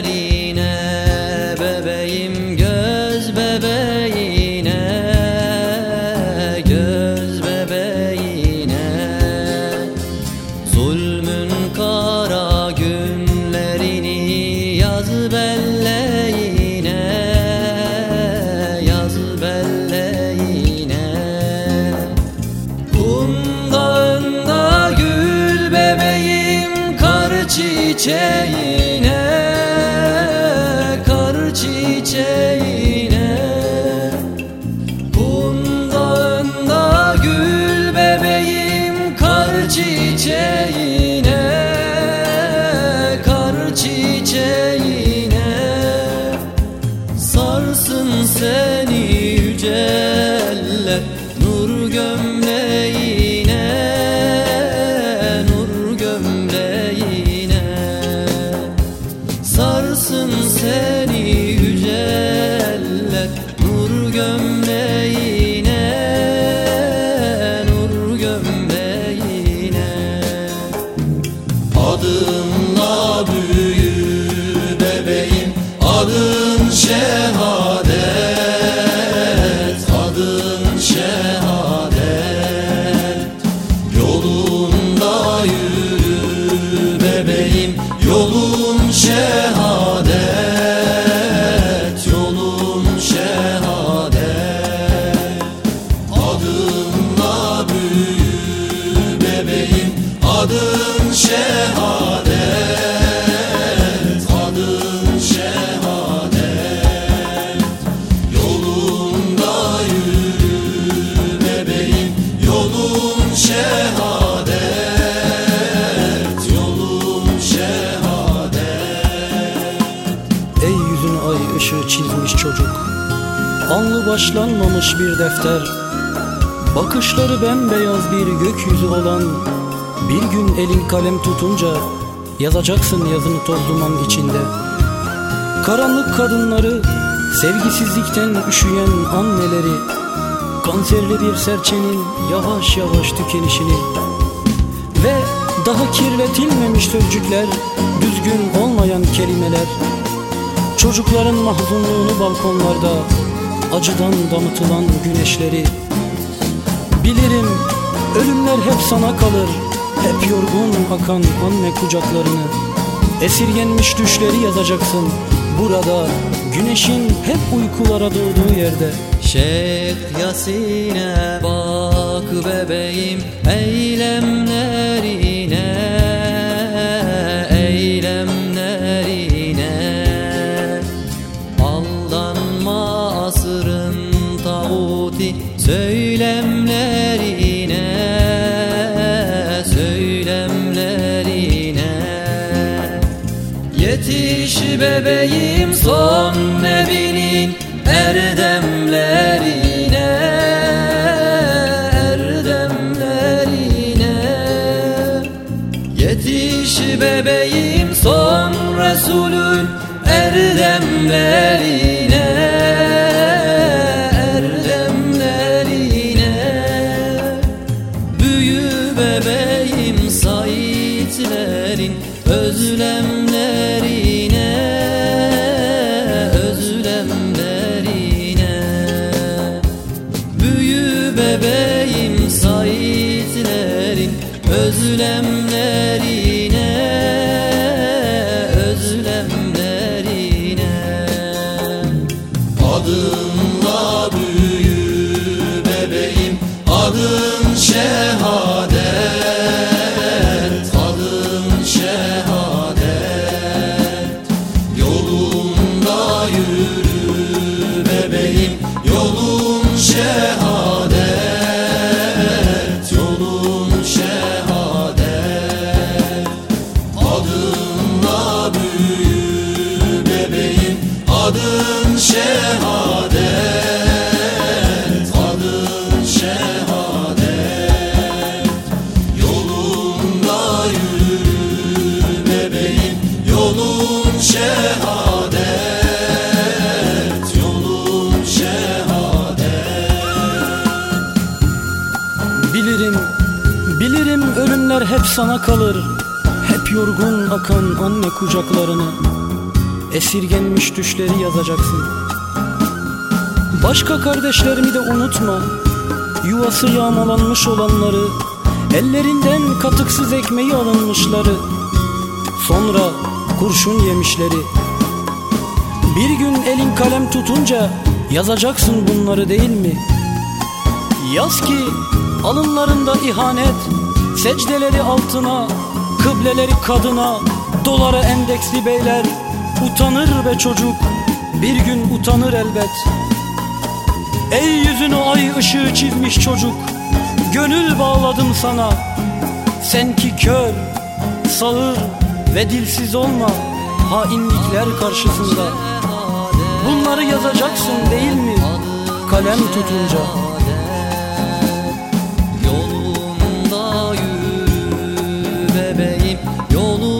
gözlerine Bebeğim göz bebeğine Göz bebeğine. Zulmün kara günlerini yaz belleğine Yaz belleğine. Kum dağında gül bebeğim kar çiçeğine çiçeğine Bundağında gül bebeğim Kar çiçeğine Kar çiçeğine. Sarsın seni yüceller Nur gömleğine Nur gömleğine. Sarsın seni bebeğim Adın çocuk. Anlı başlanmamış bir defter. Bakışları bembeyaz bir gökyüzü olan. Bir gün elin kalem tutunca Yazacaksın yazını toz duman içinde. Karanlık kadınları Sevgisizlikten üşüyen anneleri. Kanserli bir serçenin yavaş yavaş tükenişini. Ve daha kirletilmemiş sözcükler Düzgün olmayan kelimeler Çocukların mahzunluğunu balkonlarda Acıdan damıtılan güneşleri. Bilirim ölümler hep sana kalır Hep yorgun akan anne kucaklarını. Esirgenmiş düşleri yazacaksın Burada güneşin hep uykulara doğduğu yerde. Şeyh Yasin'e bak bebeğim eylemlerine söylemlerine söylemlerine. Yetiş bebeğim son nebinin erdemlerine erdemlerine. Yetiş bebeğim son Resulün erdemlerine özlemlerine özlemlerine. Büyü bebeğim Saitlerin özlemlerine sana kalır. Hep yorgun akan anne kucaklarını Esirgenmiş düşleri yazacaksın. Başka kardeşlerimi de unutma. Yuvası yağmalanmış olanları Ellerinden katıksız ekmeği alınmışları. Sonra kurşun yemişleri. Bir gün elin kalem tutunca Yazacaksın bunları değil mi? Yaz ki alınlarında ihanet Secdeleri altına Kıbleleri kadına. Dolara endeksli beyler utanır be çocuk. Bir gün utanır elbet. Ey yüzünü ay ışığı çizmiş çocuk. Gönül bağladım sana. Sen ki kör, sağır ve dilsiz olma Hainlikler karşısında. Bunları yazacaksın değil mi? Kalem tutunca Yolu